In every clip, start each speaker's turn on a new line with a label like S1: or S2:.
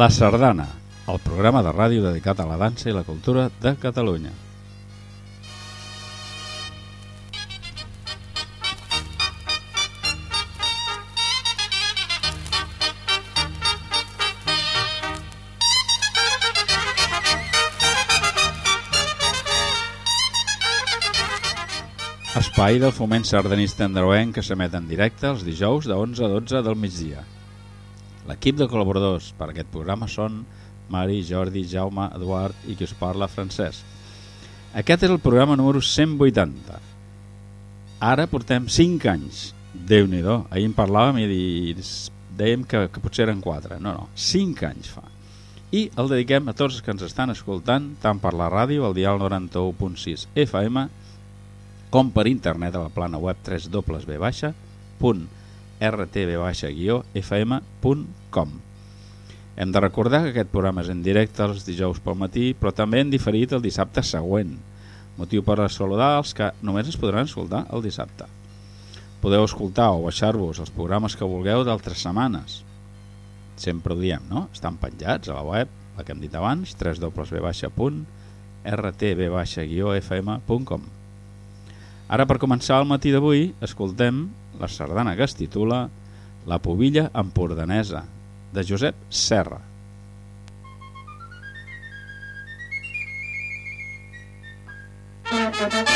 S1: La Sardana, el programa de ràdio dedicat a la dansa i la cultura de Catalunya. Espai del foment sardanista andreuenc que s'emet en directe els dijous de 11 a 12 del migdia. L'equip de col·laboradors per a aquest programa són Mari, Jordi, Jaume, Eduard i qui us parla, Francesc. Aquest és el programa número 180. Ara portem 5 anys. déu nhi Ahir en parlàvem i dèiem que, que potser eren 4. No, no, 5 anys fa. I el dediquem a tots els que ens estan escoltant, tant per la ràdio, al dial 91.6 FM, com per internet a la plana web www.rtb-fm.com. Hem de recordar que aquest programa és en directe els dijous pel matí, però també en diferit el dissabte següent, motiu per saludar els que només es podran escoltar el dissabte. Podeu escoltar o baixar-vos els programes que vulgueu d'altres setmanes. Sempre ho diem, no? Estan penjats a la web, la que hem dit abans, www.rtb-fm.com. Ara, per començar el matí d'avui, escoltem la sardana que es titula La Pobilla Empordanesa, de Josep Serra.
S2: Thank you.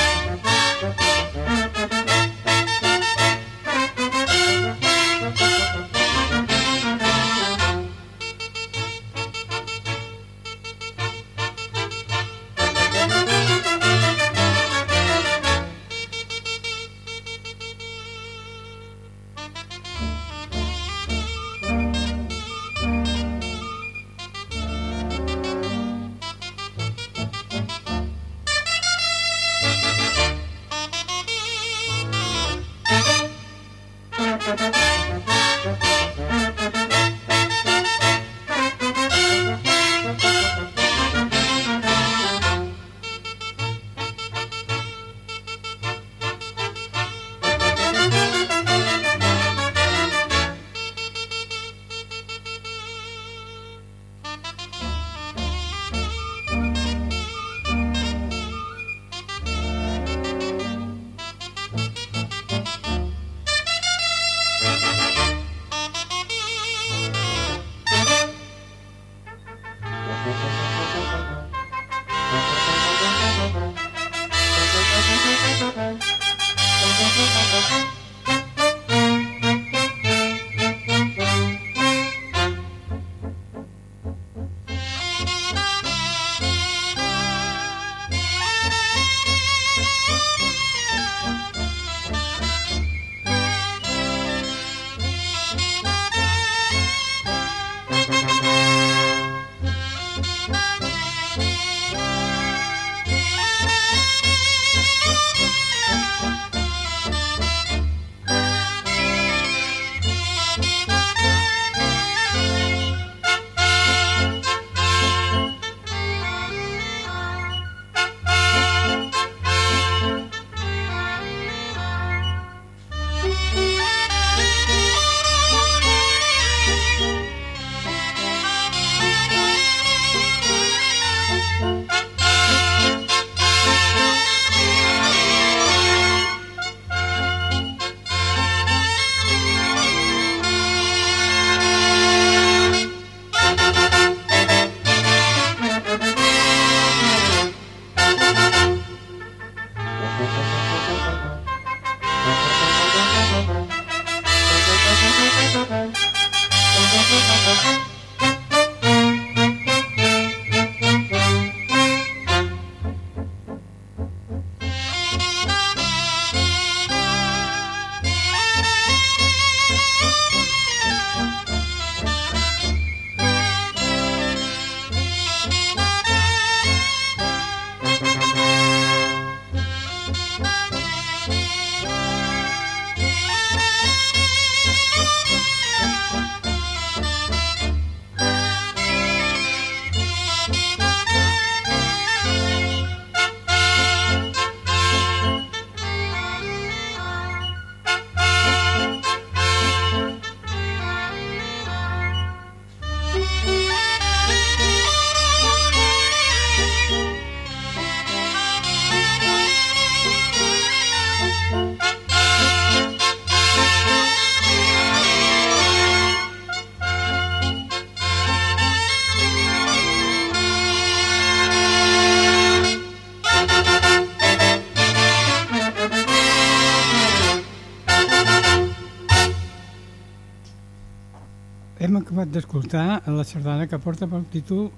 S2: Acabat d'escoltar la sardana que porta pel títol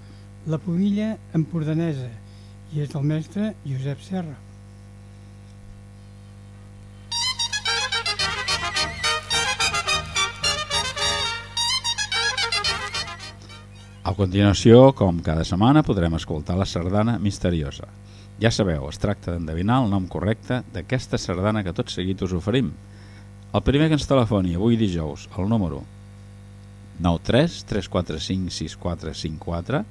S2: La Pubilla Empordanesa i és del mestre Josep Serra.
S1: A continuació, com cada setmana, podrem escoltar la sardana misteriosa. Ja sabeu, es tracta d'endevinar el nom correcte d'aquesta sardana que tot seguit us oferim. El primer que ens telefoni avui dijous, el número 93 345 6454,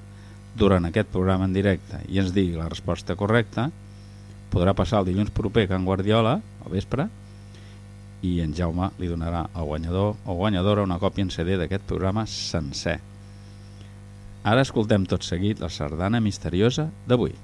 S1: durant aquest programa en directe i ens digui la resposta correcta, podrà passar el dilluns proper a Can Guardiola, al vespre, i en Jaume li donarà al guanyador o guanyadora una còpia en CD d'aquest programa sencer. Ara escoltem tot seguit la sardana misteriosa d'avui.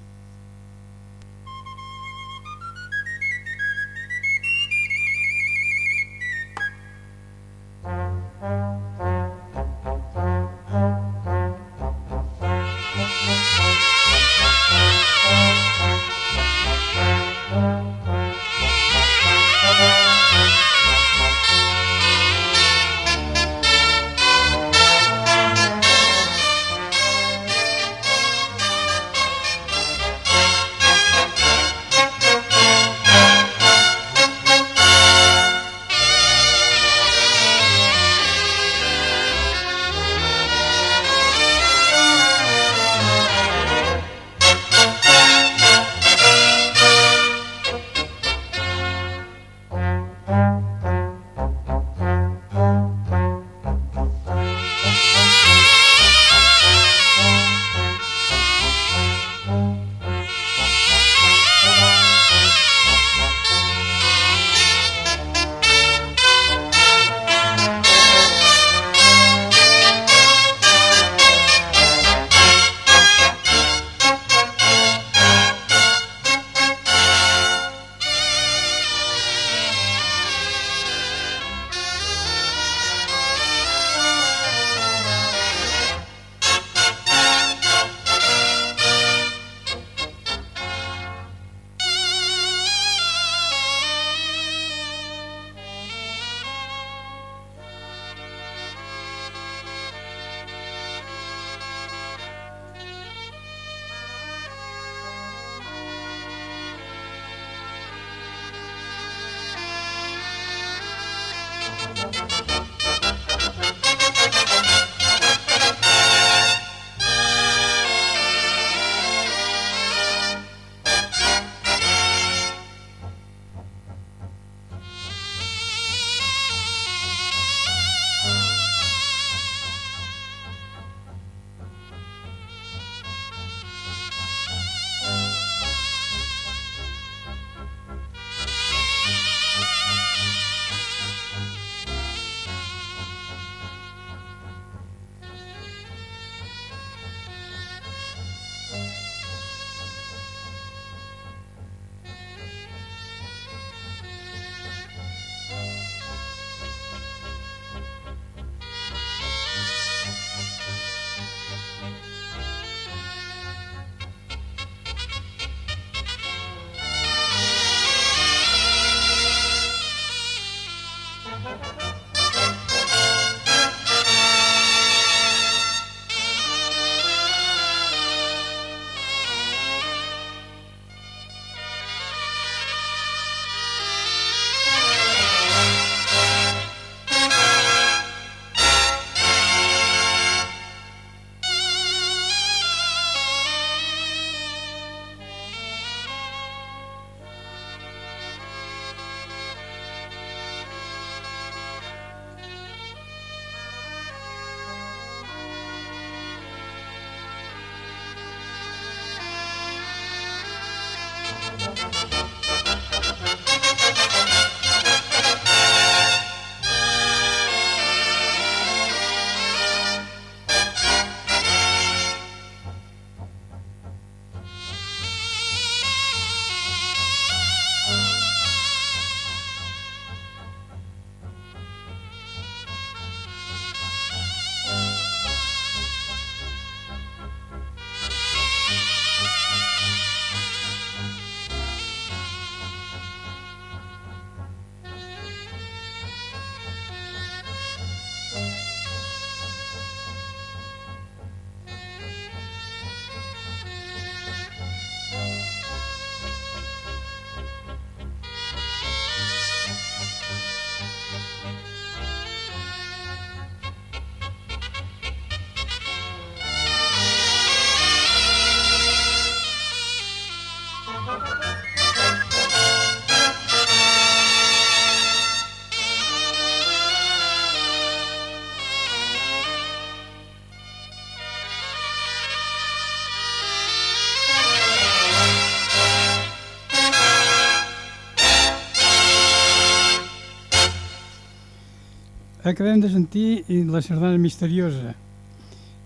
S2: Acabem de sentir la sardana misteriosa.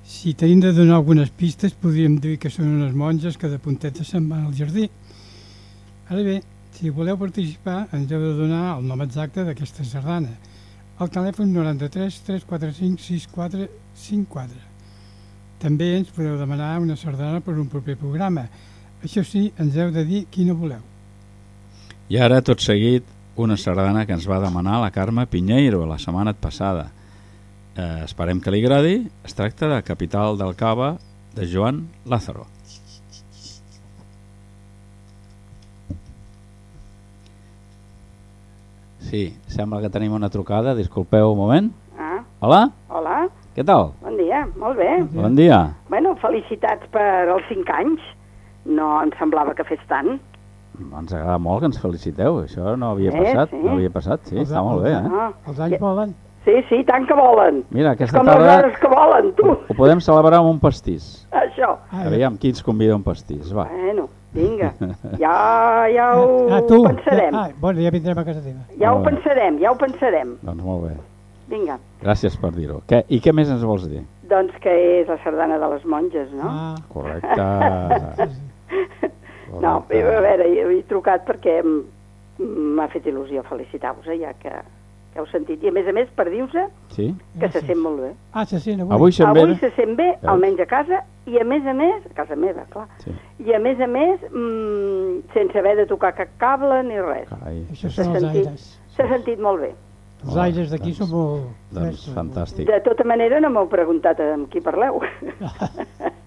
S2: Si tenim de donar algunes pistes, podríem dir que són unes monges que de puntetes se'n van al jardí. Ara bé, si voleu participar, ens heu de donar el nom exacte d'aquesta sardana. Al telèfon 93 345 6454. També ens podeu demanar una sardana per un proper programa. Això sí, ens heu de dir quina voleu.
S1: I ara, tot seguit, una sardana que ens va demanar la Carme Pinheiro la setmana passada. Eh, esperem que li agradi. Es tracta de Capital del Cava de Joan Lázaro. Sí, sembla que tenim una trucada. Disculpeu un moment.
S3: Ah,
S1: Hola,
S3: hola,
S1: què tal?
S3: bon dia, molt bé.
S1: Bon dia.
S3: Bueno, felicitats per els 5 anys. No em semblava que fes tant.
S1: Ens agrada molt que ens feliciteu. Això no havia
S3: Eh,
S1: passat.
S3: sí.
S1: No havia passat, sí,
S2: Els-
S1: està molt bé, eh?
S3: Ah,
S2: Els anys volen.
S3: sí, sí, tant que volen.
S1: Mira, aquesta
S3: com
S1: tarda
S3: hores que volen, tu.
S1: ho podem celebrar amb un pastís.
S3: Això.
S2: Ah,
S1: Aviam qui ens convida un pastís, va.
S3: Bueno, vinga, ja, ja ho
S2: ah, tu.
S3: pensarem.
S2: Ah, bueno, ja vindrem a casa teva.
S3: Ja ho
S1: bé.
S3: pensarem, ja ho pensarem.
S1: Doncs molt bé.
S3: Vinga,
S1: Gràcies per dir-ho. Què- I què més ens vols dir?
S3: doncs que és la sardana de les monges, no?
S2: Ah,
S1: Correcte.
S3: No, a veure, jo he trucat perquè m'ha fet il·lusió felicitar-vos, eh, ja que, que heu sentit. I a més a més, per dir-vos
S1: Sí?
S3: que se
S2: Gràcies.
S3: sent molt bé.
S2: ah se sent avui.
S1: Avui se'n
S3: Avui se sent bé,
S1: Veus?
S3: almenys a casa, i a més a més, a casa meva, clar,
S1: Sí.
S3: i a més a més, mmm, sense haver de tocar cap cable ni res.
S1: Carai.
S2: Això
S3: S'ha
S2: són els
S3: sentit,
S2: aires.
S3: s'ha sentit molt bé.
S2: Els aires d'aquí
S1: Doncs-
S2: són molt...
S1: Doncs fantàstic.
S3: De tota manera, no m'heu preguntat amb qui parleu.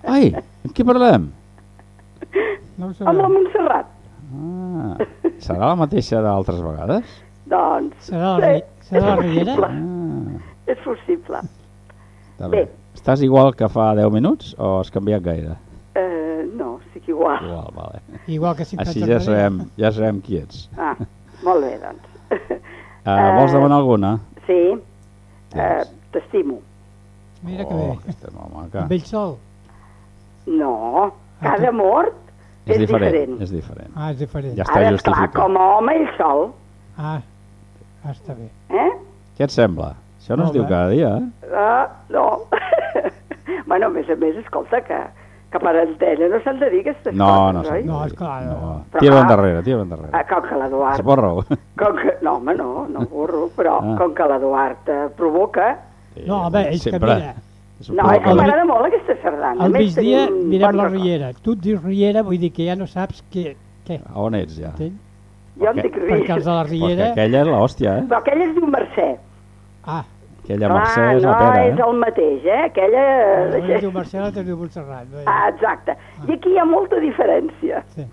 S1: Ai, amb qui parlem?
S2: No ho
S3: Amb la. Montserrat.
S1: Ah, serà la mateixa d'altres vegades?
S3: Doncs,
S2: Serà la, ri- serà la riera?
S1: Ah,
S3: és possible.
S1: està bé.
S3: Bé.
S1: Estàs igual que fa 10 minuts o has canviat gaire?
S3: Eh, no, estic igual.
S1: Igual, vale.
S2: Igual que 50
S1: Així ja sabem, ja sabem qui ets.
S3: Ah, molt bé, doncs.
S1: Uh, vols demanar alguna?
S3: Sí, eh,
S1: Digues.
S3: t'estimo.
S2: Mira que
S1: oh,
S2: bé.
S1: aquesta és molt maca.
S2: Amb ell sol.
S3: No, cada mort és, diferent.
S1: És diferent.
S2: Ah, és diferent.
S1: Ja està
S3: Ara,
S1: justificat.
S3: com a home ell sol,
S2: Ah, ah, està bé.
S3: eh?
S1: Què et sembla? Això no
S2: Molt
S1: es diu
S2: bé.
S1: cada dia, eh?
S3: Ah, no. bueno, a més a més, escolta, que, que per antena no s'han de dir aquestes
S1: No,
S3: coses,
S1: no,
S3: oi?
S2: No,
S1: de dir.
S2: esclar, no.
S1: no.
S3: Però,
S1: Tira
S3: ah,
S1: endarrere, tira endarrere.
S3: Ah, com que l'Eduard...
S1: Esborro.
S3: Com que, no, home, no, no burro, però
S1: Ah.
S3: com que l'Eduard eh, provoca...
S2: No, home, és que mira,
S1: És un
S3: No, és que m'agrada molt aquesta sardana.
S2: al migdia mirem la riera. Tu et dius riera, vull dir que ja no saps què. què
S1: A on ets, ja?
S2: entens?
S3: Jo em
S1: Perquè-
S3: dic
S2: Perquè els de la
S1: Perquè
S2: riera...
S1: aquella és l'hòstia, eh?
S3: Però aquella es diu Mercè.
S2: Ah,
S1: Aquella
S3: Clar,
S1: Mercè és
S3: no
S1: la pera,
S3: és
S1: eh?
S3: el mateix, eh? Aquella...
S2: una es diu Marcel, l'altra es diu Montserrat. no?
S3: Ah, exacte. I aquí hi ha molta diferència.
S2: Sí.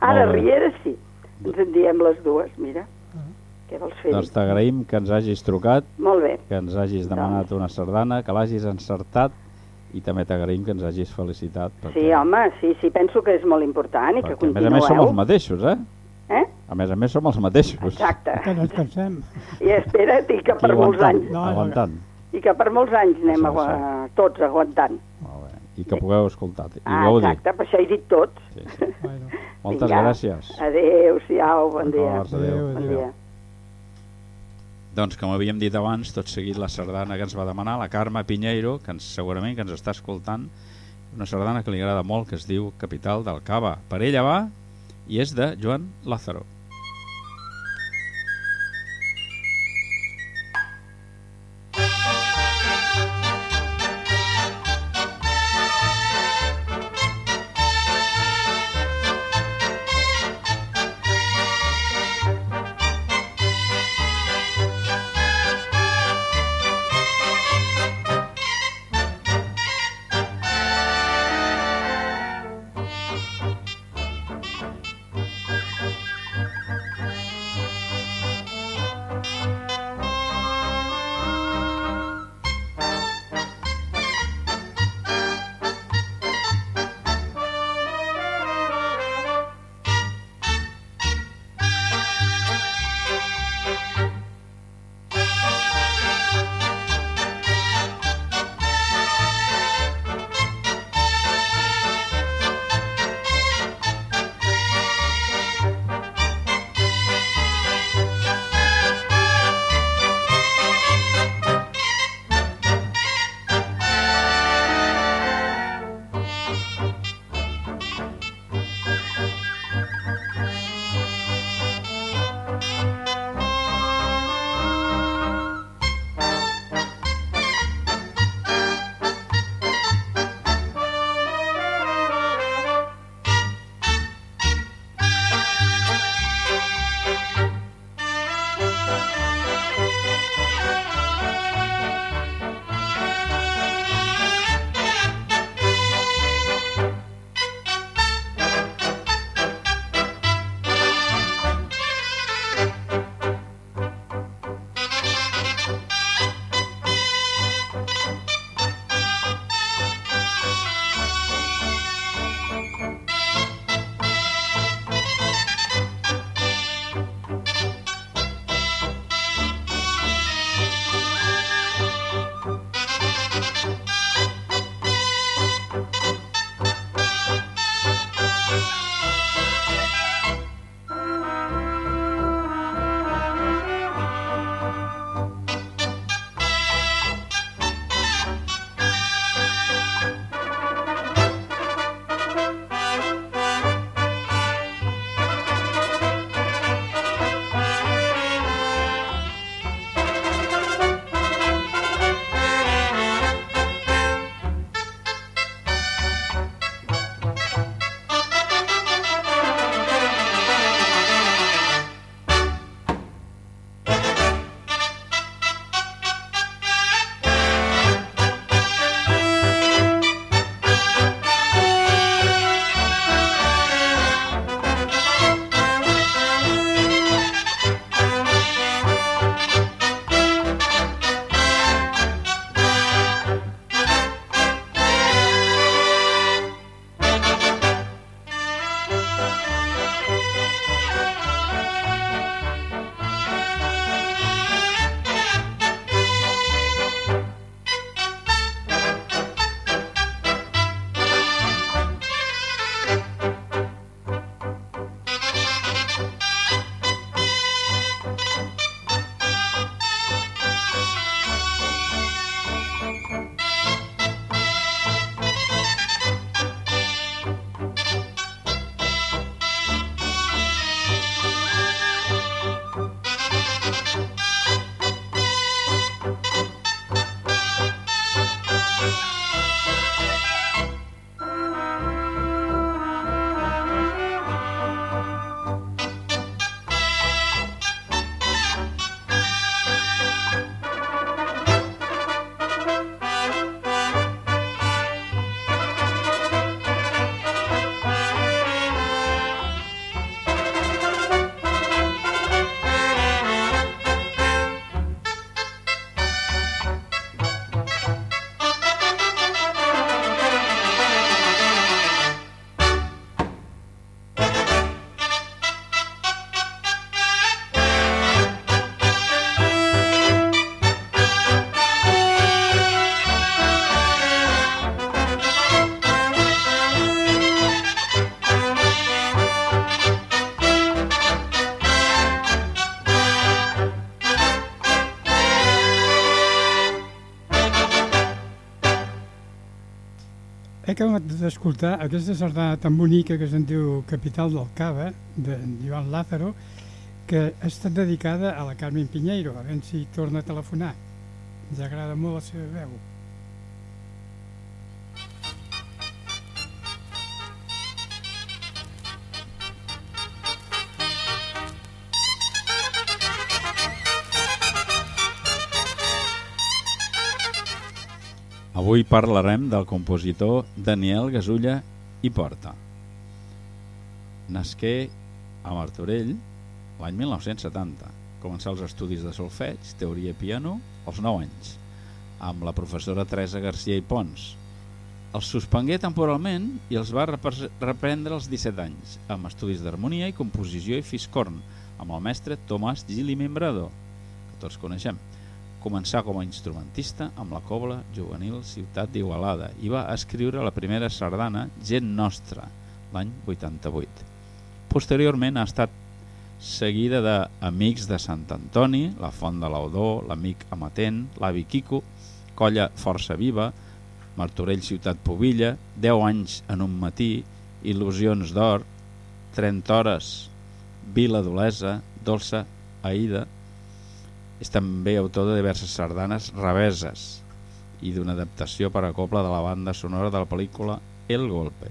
S3: Ara. Riera sí. Ens en diem les dues, mira. Què vols fer?
S1: Doncs t'agraïm que ens hagis trucat,
S3: Molt bé.
S1: que ens hagis demanat una sardana, que l'hagis encertat i també t'agraïm que ens hagis felicitat.
S3: Sí, home, sí, sí, penso que és molt important i que
S1: perquè a més a
S3: continueu.
S1: més som els mateixos, eh?
S3: Eh?
S1: A més a més som els mateixos.
S3: Exacte.
S2: Que no ens cansem.
S3: I espera't, i que per molts anys,
S2: No, no, no.
S1: aguantant.
S3: i que per molts anys anem agua- tots aguantant.
S1: Molt bé. I que pugueu escoltar i
S3: Ah,
S1: gaudir.
S3: exacte, per això he dit tots.
S1: Sí, sí.
S2: Bueno,
S1: Moltes
S3: Vinga.
S1: gràcies.
S3: Adéu-siau, bon dia.
S1: Adéu.
S2: Adéu,
S3: Bon
S2: adéu.
S1: Doncs com havíem dit abans, tot seguit la sardana que ens va demanar, la Carme Pinheiro, que ens, segurament que ens està escoltant, una sardana que li agrada molt, que es diu Capital del Cava. Per ella va i és de Joan Lázaro.
S2: Acabat d'escoltar aquesta sardana tan bonica que se'n diu Capital del Cava, de Joan Lázaro, que ha estat dedicada a la Carmen Pinheiro, a veure si torna a telefonar. Ens agrada molt la seva veu.
S1: Avui parlarem del compositor Daniel Gasulla i Porta. Nasqué a Martorell l'any 1970. Començà els estudis de solfeig, teoria i piano als 9 anys, amb la professora Teresa Garcia i Pons. Els suspengué temporalment i els va reprendre als 17 anys, amb estudis d'harmonia i composició i fiscorn, amb el mestre Tomàs Gili Membrado, que tots coneixem. Començà com a instrumentista amb la cobla juvenil Ciutat d'Igualada i va escriure la primera sardana Gent Nostra, l'any 88. Posteriorment ha estat seguida de Amics de Sant Antoni, La Font de l'Audor, L'Amic Amatent, L'Avi Quico, Colla Força Viva, Martorell Ciutat Pobilla, 10 anys en un matí, Il·lusions d'Or, 30 hores, Vila d'Olesa, Dolça, Aida, és també autor de diverses sardanes reveses i d'una adaptació per a cobla de la banda sonora de la pel·lícula El Golpe.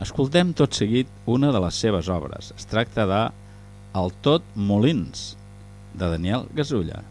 S1: Escoltem tot seguit una de les seves obres. Es tracta de El tot Molins, de Daniel Gasulla.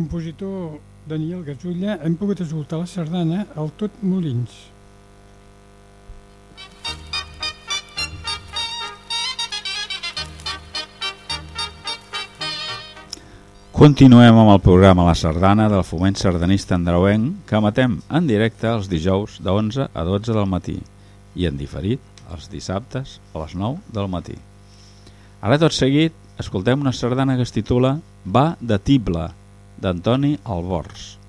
S2: Compositor Daniel Gasulla hem pogut escoltar la sardana al Tot Molins.
S1: Continuem amb el programa La Sardana del Foment Sardanista Andreuenc que emetem en directe els dijous de 11 a 12 del matí i en diferit els dissabtes a les 9 del matí. Ara tot seguit escoltem una sardana que es titula Va de Tibla d'Antoni Albors.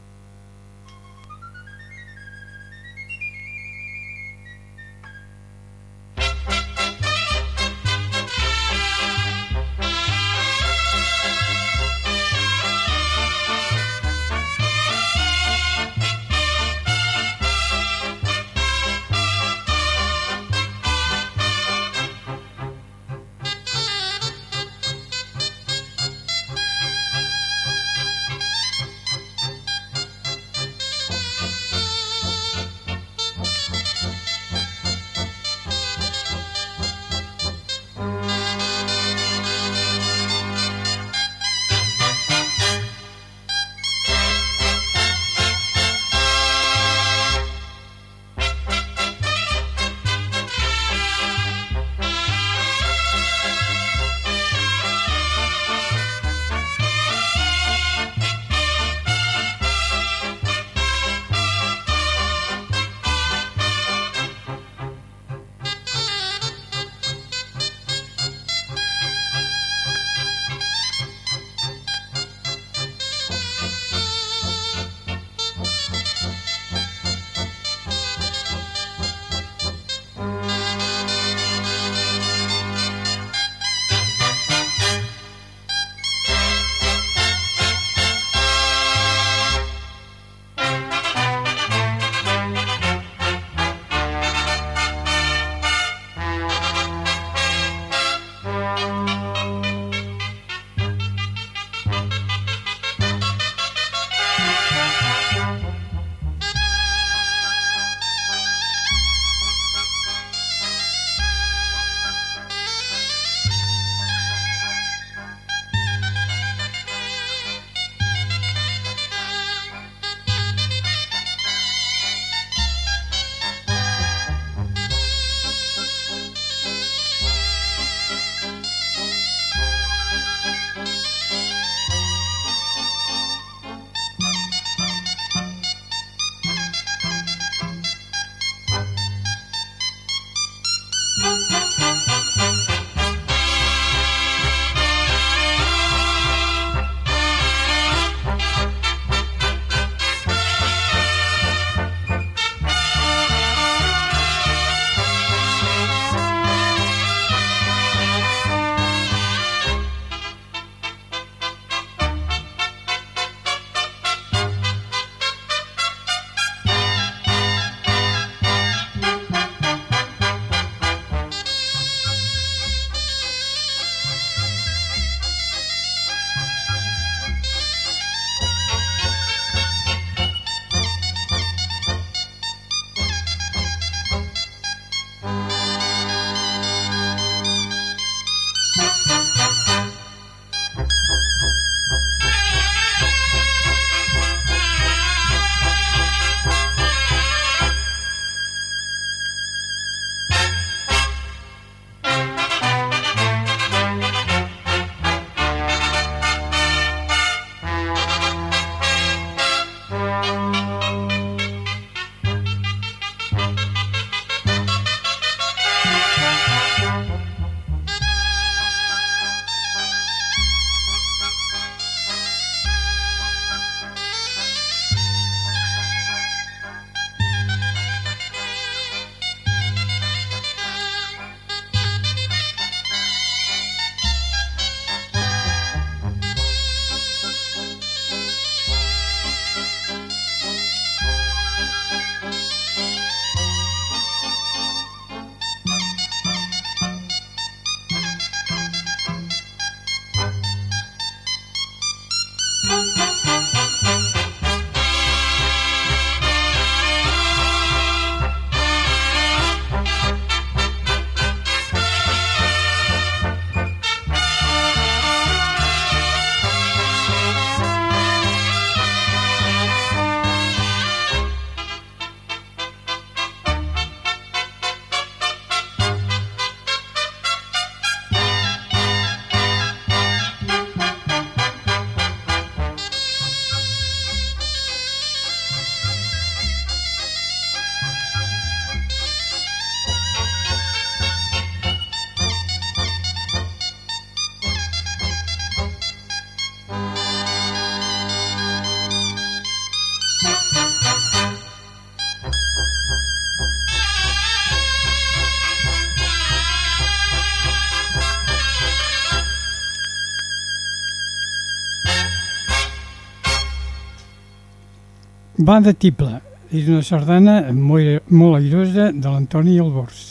S2: Va de tible. És una sardana molt, molt airosa de l'Antoni Albors.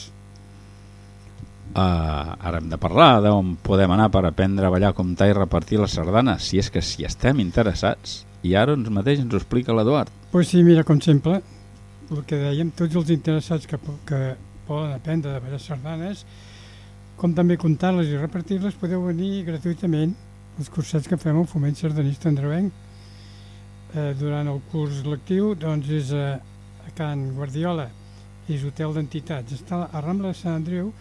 S1: Uh, ara hem de parlar d'on podem anar per aprendre a ballar, comptar i repartir la sardana, si és que si estem interessats. I ara ens mateix ens ho explica l'Eduard.
S2: Pues sí, mira, com sempre, el que dèiem, tots els interessats que, que volen aprendre de ballar sardanes, com també comptar-les i repartir-les, podeu venir gratuïtament als cursets que fem al Foment Sardanista Andrevenc. Eh, durant el curs lectiu, doncs, és a, a Can Guardiola, és hotel d'entitats. Està a Rambla de Sant Andreu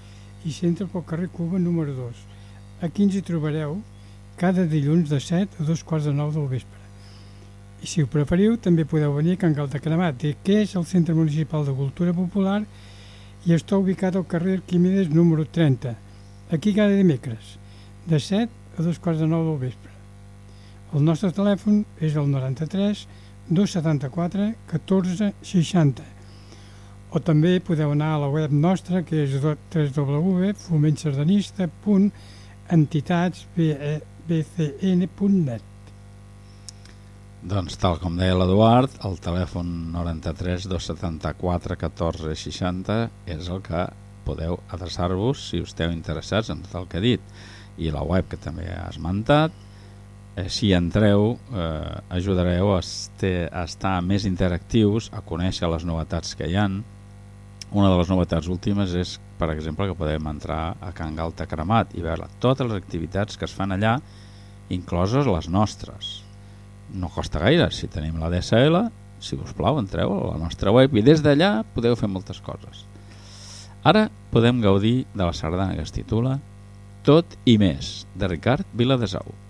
S2: i s'entra pel carrer Cuba número 2. Aquí ens hi trobareu cada dilluns de 7 a dos quarts de 9 del vespre. I si ho preferiu, també podeu venir a Can Cremat, que és el Centre Municipal de Cultura Popular i està ubicat al carrer Arquímedes número 30, aquí cada dimecres, de 7 a dos quarts de 9 del vespre. El nostre telèfon és el 93 274 14 60 o també podeu anar a la web nostra que és www.fomentsardanista.entitats.bcn.net
S1: Doncs tal com deia l'Eduard, el telèfon 93 274 14 60 és el que podeu adreçar-vos si esteu interessats en tot el que he dit. I la web que també ha esmentat, si entreu eh, ajudareu a, este, a estar més interactius, a conèixer les novetats que hi han. Una de les novetats últimes és, per exemple, que podem entrar a Can Galta Cremat i veure totes les activitats que es fan allà, incloses les nostres. No costa gaire, si tenim la DSL si us plau entreu a la nostra web i des d'allà podeu fer moltes coses. Ara podem gaudir de la sardana que es titula Tot i més, de Ricard Viladesau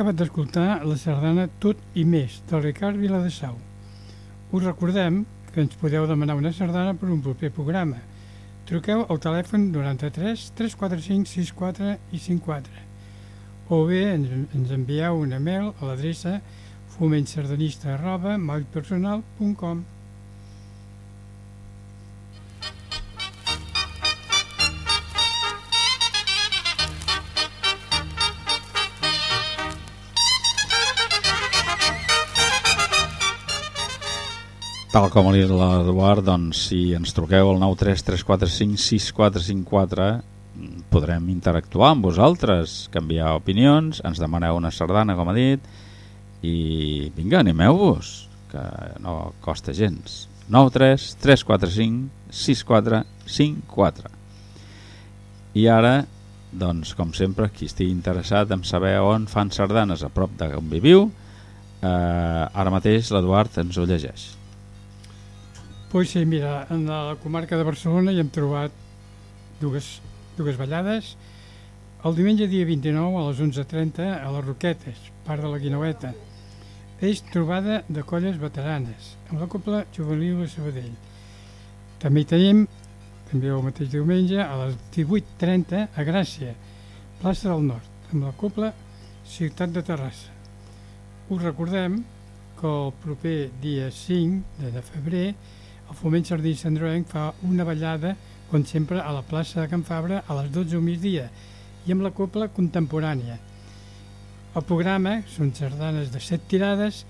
S2: acabat d'escoltar la sardana Tot i més, del Ricard Viladesau. Us recordem que ens podeu demanar una sardana per un proper programa. Truqueu al telèfon 93 345 64 i 54 o bé ens, ens envieu una mail a l'adreça fomentsardanista arroba mallpersonal.com
S1: Tal com ha dit l'Eduard, doncs si ens truqueu al 933456454 mm, podrem interactuar amb vosaltres, canviar opinions, ens demaneu una sardana, com ha dit, i vinga, animeu-vos, que no costa gens. 933456454 I ara, doncs, com sempre, qui estigui interessat en saber on fan sardanes a prop d'on viviu, eh, ara mateix l'Eduard ens ho llegeix.
S2: Pues sí, mira, en la comarca de Barcelona hi hem trobat dues, dues ballades. El diumenge dia 29 a les 11.30 a les Roquetes, part de la Guinaueta. És trobada de colles veteranes, amb la Copla Juvenil de Sabadell. També hi tenim, també el mateix diumenge, a les 18.30 a Gràcia, plaça del Nord, amb la Copla Ciutat de Terrassa. Us recordem que el proper dia 5 de, febrer el Foment Sardí Sandroenc fa una ballada, com sempre, a la plaça de Can Fabra a les 12 del migdia i amb la copla contemporània. El programa són sardanes de set tirades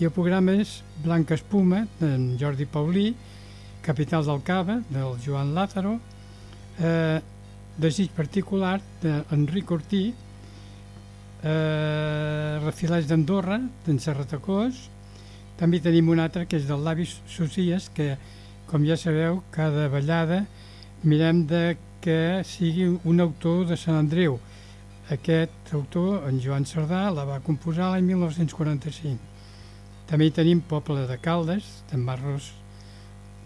S2: i el programa és Blanca Espuma, d'en Jordi Paulí, Capital del Cava, del Joan Lázaro, eh, Desig particular d'Enric Ortí, eh, Refilats d'Andorra, d'en Serratacós, també tenim un altre que és del Lavis Socias, que, com ja sabeu, cada ballada mirem de que sigui un autor de Sant Andreu. Aquest autor, en Joan Cerdà, la va composar l'any 1945. També tenim Poble de Caldes, d'en Marros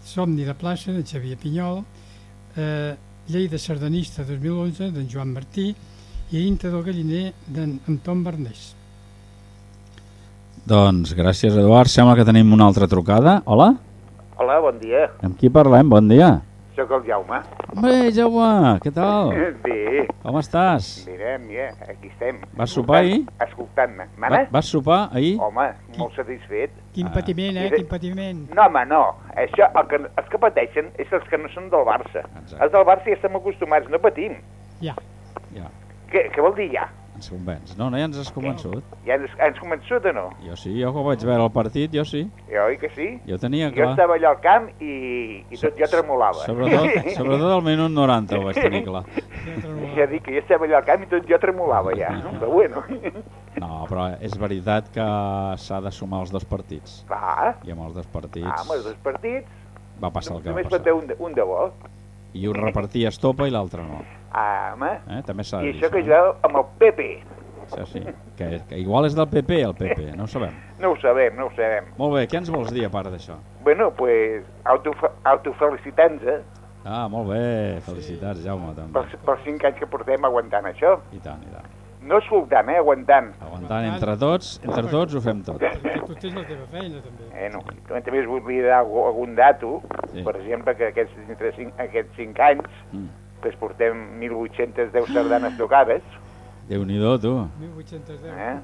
S2: Somni de Plaça, d'en Xavier Pinyol, eh, Llei de Sardanista 2011, d'en Joan Martí, i Inta del Galliner, d'en Anton Bernés.
S1: Doncs gràcies, Eduard. Sembla que tenim una altra trucada. Hola?
S4: Hola, bon dia.
S1: Amb qui parlem? Bon dia.
S4: Sóc el Jaume.
S1: Bé, Jaume, què tal?
S4: Bé,
S1: Com estàs?
S4: mirem, ja, aquí estem.
S1: Vas sopar ahir?
S4: Escoltant-me.
S1: Va, vas sopar ahir?
S4: Home, molt satisfet.
S2: Quin
S1: Ah.
S2: patiment, eh?
S4: Mira-
S2: Quin patiment.
S4: No, home, no. Això, el que, els que pateixen és els que no són del Barça.
S1: Exacte.
S4: Els del Barça ja estem acostumats, no patim.
S2: Ja.
S1: Ja,
S4: Què, què vol dir ja?
S1: Ens convenç. No, no, ja ens has convençut.
S4: Ja ens, ens convençut o no?
S1: Jo sí, jo que vaig veure el partit, jo sí.
S4: Jo, oi que sí?
S1: Jo tenia
S4: Jo
S1: clar.
S4: estava allà al camp i, i tot jo tremolava.
S1: Sobretot, sobretot al minut 90 ho vaig tenir clar.
S4: Ja dic que jo estava allà al camp i tot jo tremolava ja. No? Però bueno.
S1: No, però és veritat que s'ha de sumar els dos partits.
S4: Clar,
S1: I amb els dos partits
S4: ah, amb els dos partits
S1: va passar el que va
S4: només pot
S1: passar.
S4: un de, un de bo.
S1: I un repartia estopa i l'altre no.
S4: Ah, home.
S1: Eh? També s'ha
S4: I això que
S1: eh?
S4: jugava amb el Pepe.
S1: Això sí, que, que igual és del PP el PP, no ho sabem.
S4: No ho sabem, no ho sabem.
S1: Molt bé, què ens vols dir a part d'això?
S4: Bueno, pues, autofe autofelicitant-nos
S1: Ah, molt bé, felicitats Jaume també.
S4: pels, pels cinc anys que portem aguantant això.
S1: I tant, i tant.
S4: No escoltant, eh? Aguantant.
S1: Aguantant entre tots, entre tots ho fem tot.
S2: Tu tens la teva feina, també.
S4: Eh, no. També us volia dar algun dato,
S1: Sí.
S4: per exemple, que aquests, entre cinc, aquests 5 anys
S1: Mm.
S4: pues portem 1.810 sardanes tocades,
S1: Déu-n'hi-do, tu.
S2: 1810.
S4: eh?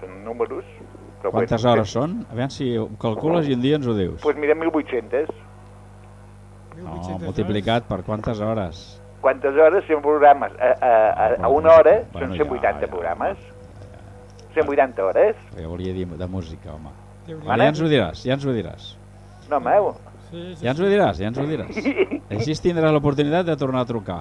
S4: Són números. Però
S1: Quantes
S4: bueno,
S1: hores són? Aviam si ho calcules i un dia ens ho dius.
S4: Doncs pues mira, 1.800.
S1: No,
S2: 1800
S1: multiplicat per quantes hores?
S4: Quantes hores? 100 programes. A, a, a, a una hora
S1: Bueno,
S4: són
S1: ja,
S4: 180
S1: ja.
S4: programes. 180 hores.
S1: Perquè volia dir de música, home. Vale, ja ens ho diràs, ja ens ho diràs.
S4: No, home,
S2: Sí, sí,
S1: Ja ens ho diràs, ja ens ho diràs. Així tindràs l'oportunitat de tornar a trucar.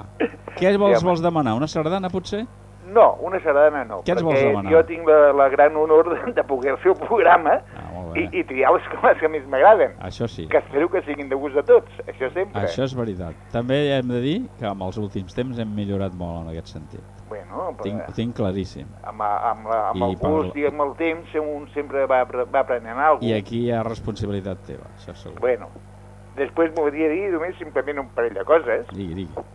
S1: Què ens vols, vols demanar? Una sardana, potser?
S4: No, una sardana no.
S1: Què ens vols demanar?
S4: jo tinc la, la gran honor de, de poder fer el programa
S1: Ah,
S4: i, i triar les coses que més m'agraden.
S1: Això sí.
S4: Que espero que siguin de gust de tots, això sempre.
S1: Això és veritat. També hem de dir que amb els últims temps hem millorat molt en aquest sentit.
S4: Bueno, però
S1: tinc, ho tinc claríssim.
S4: amb, amb, la, amb
S1: I
S4: el
S1: per-
S4: gust i amb el temps un sempre va, va aprenent alguna
S1: I aquí hi ha responsabilitat teva, això segur.
S4: Bueno, després m'hauria dir només simplement un parell de coses.
S1: Digui, digui.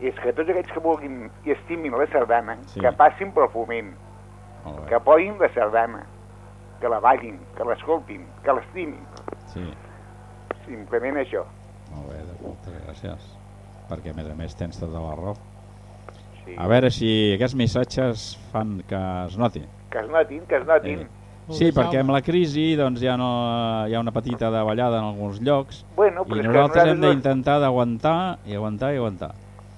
S4: I és que tots aquells que vulguin i estimin la sardana,
S1: Sí.
S4: que passin pel foment, que apoyin la sardana, que la ballin, que l'escoltin, que l'estimin.
S1: Sí,
S4: Simplement això.
S1: molt bé, doncs moltes gràcies. Perquè, a més a més, tens tota la raó.
S4: Sí.
S1: A veure si aquests missatges fan que es noti.
S4: Que es notin, que es notin.
S1: Eh, Sí,
S2: bé,
S1: perquè amb la crisi doncs, ja no, hi ha una petita davallada en alguns llocs
S4: Bueno,
S1: i
S4: però és que
S1: nosaltres hem
S4: nosaltres-
S1: d'intentar d'aguantar i aguantar i aguantar.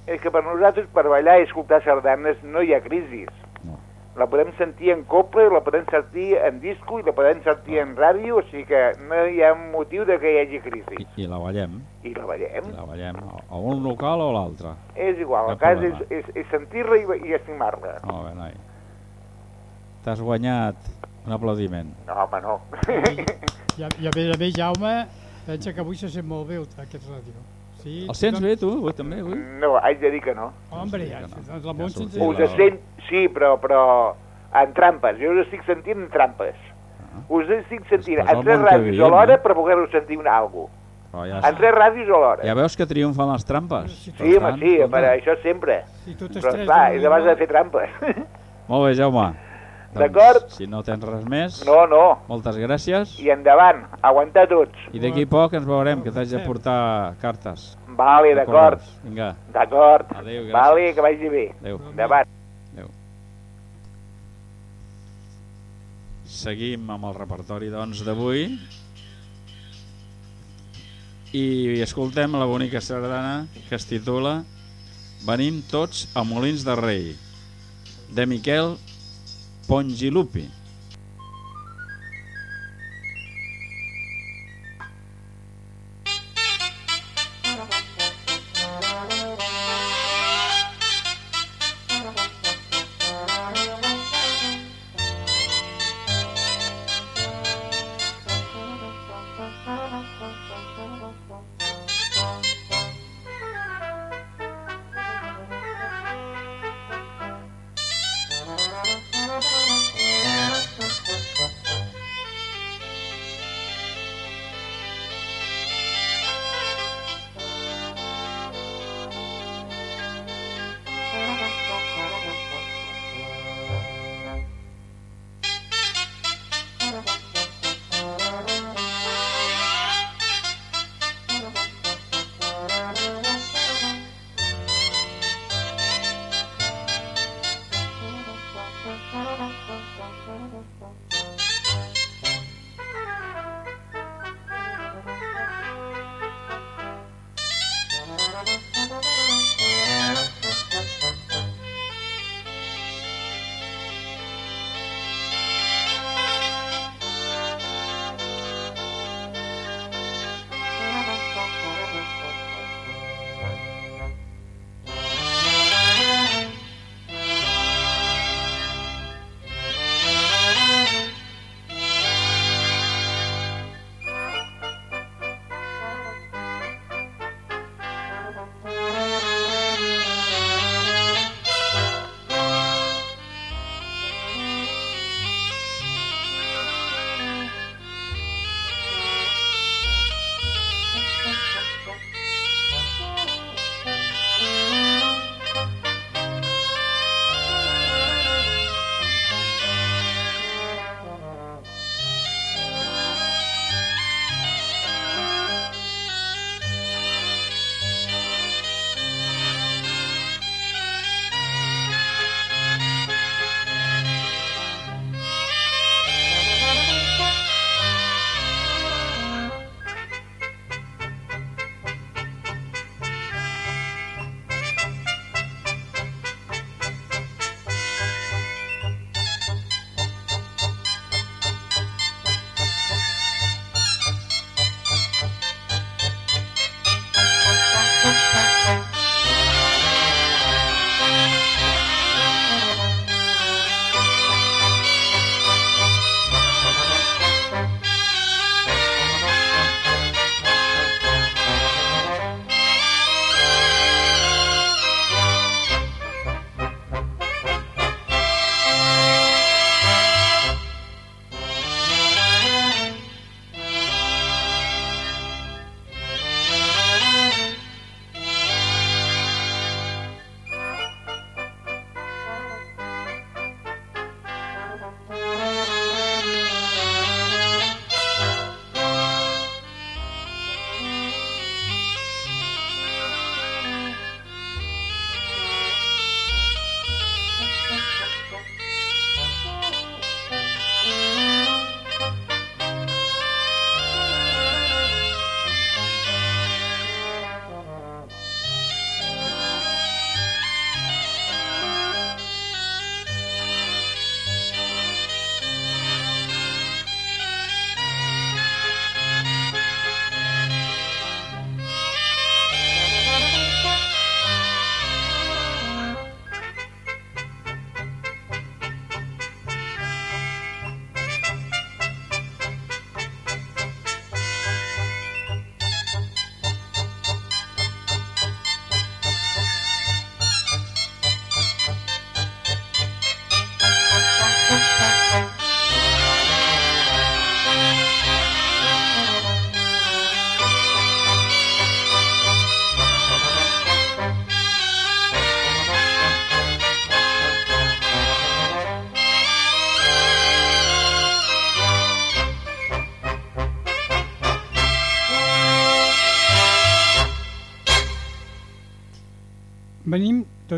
S4: És que per nosaltres, per ballar i escoltar sardanes, no hi ha crisis. La podem sentir en coble, la podem sentir en disco i la podem sentir en ràdio, o sigui que no hi ha motiu de que hi hagi crisi.
S1: I, I la ballem,
S4: I la ballem.
S1: i la ballem a un local o l'altre.
S4: És igual, el
S1: Cap
S4: cas és,
S1: problema.
S4: és, és sentir-la i, i estimar-la.
S1: Molt bé, noi. T'has guanyat un aplaudiment.
S4: No, home, no.
S2: I, a- I a més a més, Jaume, pensa que avui se sent molt bé aquest ràdio. Sí,
S1: El sents bé, tu? Avui també, avui?
S4: No, haig de dir que no.
S2: Hombre, ja,
S1: no.
S2: doncs la
S1: Ja
S2: Montse diu-
S4: Us sent... Sí, però, però en trampes. Jo us estic sentint en trampes.
S1: Ah.
S4: Us estic sentint en tres ràdios
S1: vivim,
S4: alhora
S1: eh?
S4: per poder-ho sentir una algo.
S1: Però ja,
S4: En tres ràdios alhora.
S1: ja veus que triomfen les trampes?
S2: Sí,
S4: Sí, home, sí, per això sempre.
S2: Si tu
S4: Però, clar,
S2: amb
S4: és a base de fer trampes.
S1: Molt bé, Jaume.
S4: D'acord.
S1: Si no tens res més,
S4: No, no.
S1: moltes gràcies.
S4: I endavant, aguantar tots.
S1: I d'aquí poc ens veurem, que t'haig de portar cartes.
S4: Vale, d'acord.
S1: Vinga,
S4: D'acord.
S1: Adéu, gràcies.
S4: Vale, que vagi bé.
S1: adéu.
S4: Endavant.
S1: adéu. Seguim amb el repertori doncs d'avui i escoltem la bonica sardana que es titula Venim tots a Molins de Rei de Miquel
S2: Pondilupe.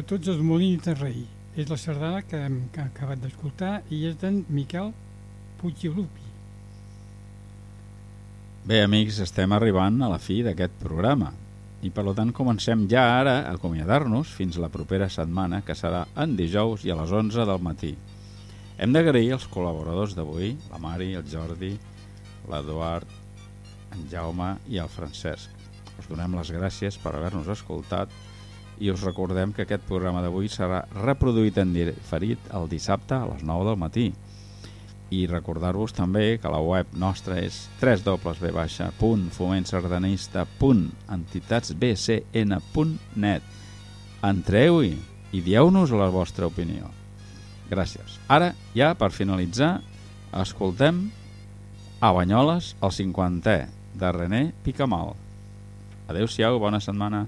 S2: De tots els molins de rei. És la sardana que hem acabat d'escoltar i és d'en Miquel Puig i Lupi.
S1: Bé, amics, estem arribant a la fi d'aquest programa i per tant comencem ja ara a acomiadar-nos fins la propera setmana que serà en dijous i a les 11 del matí. Hem d'agrair els col·laboradors d'avui, la Mari, el Jordi, l'Eduard, en Jaume i el Francesc. Us donem les gràcies per haver-nos escoltat i us recordem que aquest programa d'avui serà reproduït en diferit el dissabte a les 9 del matí i recordar-vos també que la web nostra és www.fomentsardanista.entitats.bcn.net Entreu-hi i dieu-nos la vostra opinió. Gràcies. Ara, ja per finalitzar, escoltem a Banyoles el 50è de René Picamal. Adéu-siau, bona setmana.